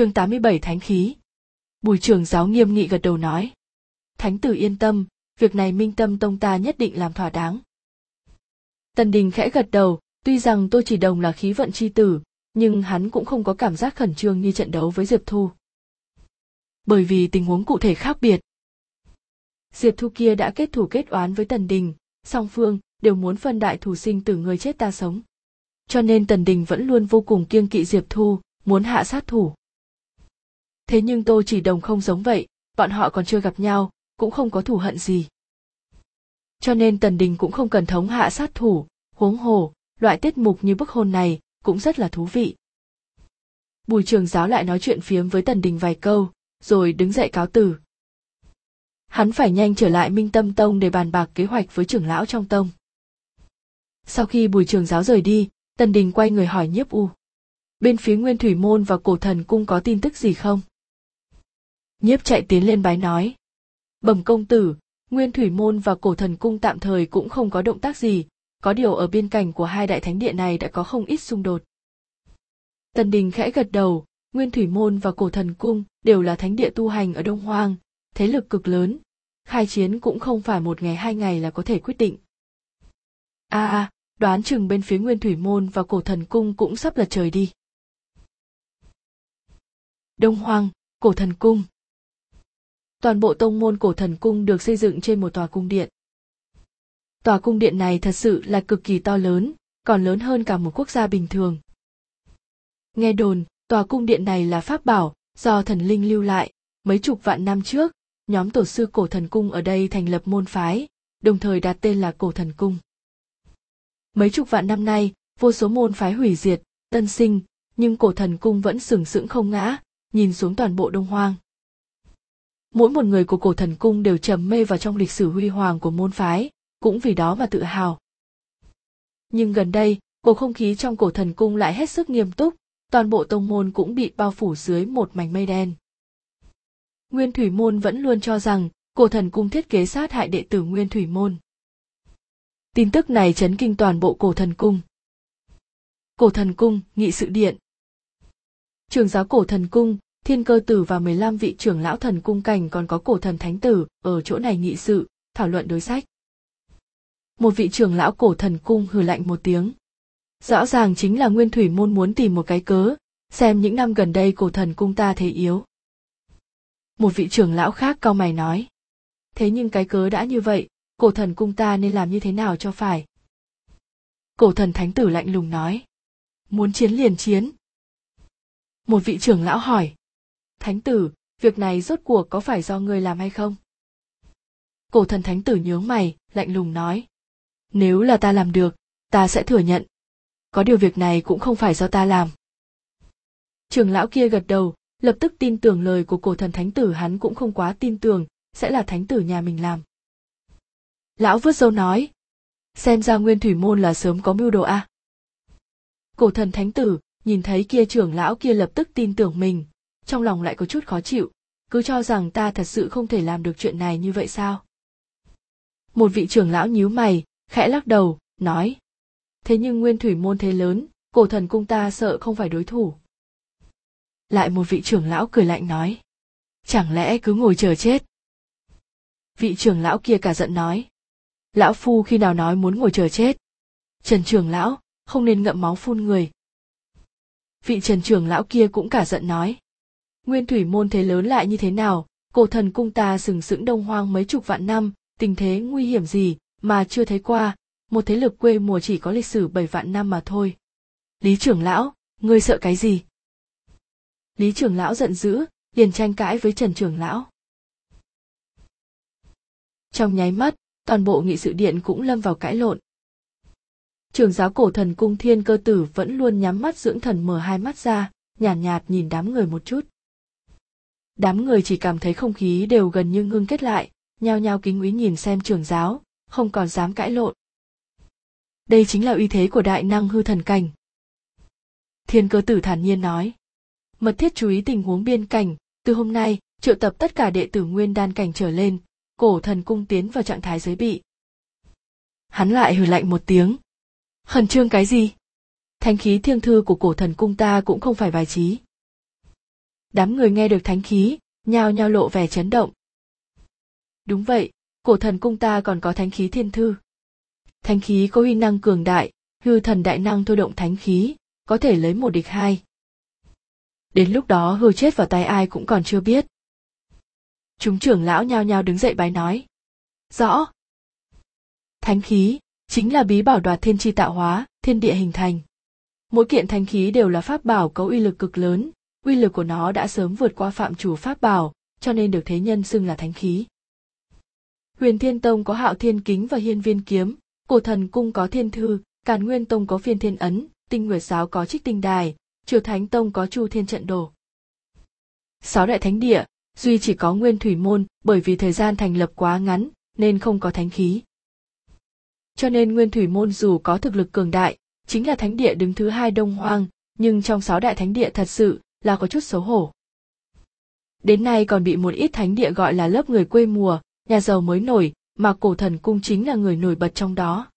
chương 87 Thánh khí. Bùi trưởng giáo nghiêm nghị gật đầu nói. Thánh tử yên tâm, việc này minh tâm tông ta nhất định làm thỏa đáng. Tần đình khẽ gật đầu, tuy rằng tôi chỉ đồng là khí vận chi tử, nhưng hắn cũng không có cảm giác khẩn trương như trận đấu với Diệp Thu. Bởi vì tình huống cụ thể khác biệt. Diệp Thu kia đã kết thủ kết oán với Tần Đình, song phương đều muốn phân đại thủ sinh từ người chết ta sống. Cho nên Tần Đình vẫn luôn vô cùng kiêng kỵ Diệp Thu, muốn hạ sát thủ. Thế nhưng Tô Chỉ Đồng không giống vậy, bọn họ còn chưa gặp nhau, cũng không có thù hận gì. Cho nên Tần Đình cũng không cần thống hạ sát thủ, huống hồ, loại tiết mục như bức hôn này cũng rất là thú vị. Bùi trường giáo lại nói chuyện phiếm với Tần Đình vài câu, rồi đứng dậy cáo từ. Hắn phải nhanh trở lại Minh Tâm Tông để bàn bạc kế hoạch với trưởng lão trong tông. Sau khi bùi trường giáo rời đi, Tần Đình quay người hỏi nhiếp u. Bên phía Nguyên Thủy Môn và Cổ Thần Cung có tin tức gì không? Nhiếp chạy tiến lên bái nói. Bẩm công tử, Nguyên Thủy Môn và Cổ Thần Cung tạm thời cũng không có động tác gì, có điều ở biên cảnh của hai đại thánh địa này đã có không ít xung đột. Tần Đình khẽ gật đầu, Nguyên Thủy Môn và Cổ Thần Cung đều là thánh địa tu hành ở Đông Hoang, thế lực cực lớn, khai chiến cũng không phải một ngày hai ngày là có thể quyết định. A a, đoán chừng bên phía Nguyên Thủy Môn và Cổ Thần Cung cũng sắp lật trời đi. Đông Hoang, Cổ Thần Cung Toàn bộ tông môn Cổ Thần Cung được xây dựng trên một tòa cung điện. Tòa cung điện này thật sự là cực kỳ to lớn, còn lớn hơn cả một quốc gia bình thường. Nghe đồn, tòa cung điện này là pháp bảo, do thần linh lưu lại, mấy chục vạn năm trước, nhóm tổ sư cổ thần cung ở đây thành lập môn phái, đồng thời đặt tên là cổ thần cung. Mấy chục vạn năm nay, vô số môn phái hủy diệt, tân sinh, nhưng cổ thần cung vẫn sừng sững không ngã, nhìn xuống toàn bộ đông hoang. Mỗi một người của cổ thần cung đều trầm mê vào trong lịch sử huy hoàng của môn phái, cũng vì đó mà tự hào. Nhưng gần đây, bầu không khí trong cổ thần cung lại hết sức nghiêm túc, toàn bộ tông môn cũng bị bao phủ dưới một mảnh mây đen. Nguyên Thủy Môn vẫn luôn cho rằng cổ thần cung thiết kế sát hại đệ tử Nguyên Thủy Môn. Tin tức này chấn kinh toàn bộ cổ thần cung. Cổ thần cung, nghị sự điện. Trường giáo cổ thần cung, thiên cơ tử và 15 vị trưởng lão thần cung cảnh còn có cổ thần thánh tử ở chỗ này nghị sự, thảo luận đối sách. Một vị trưởng lão cổ thần cung hừ lạnh một tiếng. Rõ ràng chính là Nguyên Thủy Môn muốn tìm một cái cớ, xem những năm gần đây cổ thần cung ta thế yếu. Một vị trưởng lão khác cao mày nói. Thế nhưng cái cớ đã như vậy, cổ thần cung ta nên làm như thế nào cho phải? Cổ thần thánh tử lạnh lùng nói. Muốn chiến liền chiến. Một vị trưởng lão hỏi. Thánh tử, việc này rốt cuộc có phải do ngươi làm hay không? Cổ thần thánh tử nhướng mày, lạnh lùng nói. Nếu là ta làm được, ta sẽ thừa nhận. Có điều việc này cũng không phải do ta làm. Trường lão kia gật đầu, lập tức tin tưởng lời của cổ thần thánh tử hắn cũng không quá tin tưởng, sẽ là thánh tử nhà mình làm. Lão vứt dâu nói, xem ra nguyên thủy môn là sớm có mưu đồ a. À. Cổ thần thánh tử, nhìn thấy kia trưởng lão kia lập tức tin tưởng mình, trong lòng lại có chút khó chịu, cứ cho rằng ta thật sự không thể làm được chuyện này như vậy sao? Một vị trưởng lão nhíu mày, khẽ lắc đầu, nói. Thế nhưng nguyên thủy môn thế lớn, cổ thần cung ta sợ không phải đối thủ. Lại một vị trưởng lão cười lạnh nói. Chẳng lẽ cứ ngồi chờ chết? Vị trưởng lão kia cả giận nói. Lão phu khi nào nói muốn ngồi chờ chết? Trần trưởng lão, không nên ngậm máu phun người. Vị trần trưởng lão kia cũng cả giận nói. Nguyên thủy môn thế lớn lại như thế nào, cổ thần cung ta sừng sững đông hoang mấy chục vạn năm, tình thế nguy hiểm gì, mà chưa thấy qua, một thế lực quê mùa chỉ có lịch sử bảy vạn năm mà thôi. Lý trưởng lão, ngươi sợ cái gì? Lý trưởng lão giận dữ, liền tranh cãi với Trần trưởng lão. Trong nháy mắt, toàn bộ nghị sự điện cũng lâm vào cãi lộn. Trường giáo cổ thần cung thiên cơ tử vẫn luôn nhắm mắt dưỡng thần mở hai mắt ra, nhàn nhạt, nhạt nhìn đám người một chút. Đám người chỉ cảm thấy không khí đều gần như ngưng kết lại, nhao nhao kính úy nhìn xem trưởng giáo, không còn dám cãi lộn. Đây chính là uy thế của đại năng hư thần cảnh. Thiên cơ tử thản nhiên nói. Mật thiết chú ý tình huống biên cảnh, từ hôm nay, triệu tập tất cả đệ tử nguyên đan cảnh trở lên, cổ thần cung tiến vào trạng thái giới bị. Hắn lại hừ lạnh một tiếng. Khẩn trương cái gì? Thanh khí thiêng thư của cổ thần cung ta cũng không phải bài trí đám người nghe được thánh khí, nhao nhao lộ vẻ chấn động. Đúng vậy, cổ thần cung ta còn có thánh khí thiên thư. Thánh khí có huy năng cường đại, hư thần đại năng thôi động thánh khí, có thể lấy một địch hai. Đến lúc đó, hư chết vào tay ai cũng còn chưa biết. Chúng trưởng lão nhao nhao đứng dậy bái nói. Rõ. Thánh khí chính là bí bảo đoạt thiên chi tạo hóa, thiên địa hình thành. Mỗi kiện thánh khí đều là pháp bảo có uy lực cực lớn uy lực của nó đã sớm vượt qua phạm chủ pháp bảo, cho nên được thế nhân xưng là thánh khí. Huyền thiên tông có hạo thiên kính và hiên viên kiếm, cổ thần cung có thiên thư, càn nguyên tông có phiên thiên ấn, tinh nguyệt giáo có trích tinh đài, triều thánh tông có chu thiên trận đồ. Sáu đại thánh địa, duy chỉ có nguyên thủy môn, bởi vì thời gian thành lập quá ngắn, nên không có thánh khí. Cho nên nguyên thủy môn dù có thực lực cường đại, chính là thánh địa đứng thứ hai đông hoang, nhưng trong sáu đại thánh địa thật sự là có chút xấu hổ. Đến nay còn bị một ít thánh địa gọi là lớp người quê mùa, nhà giàu mới nổi, mà cổ thần cung chính là người nổi bật trong đó.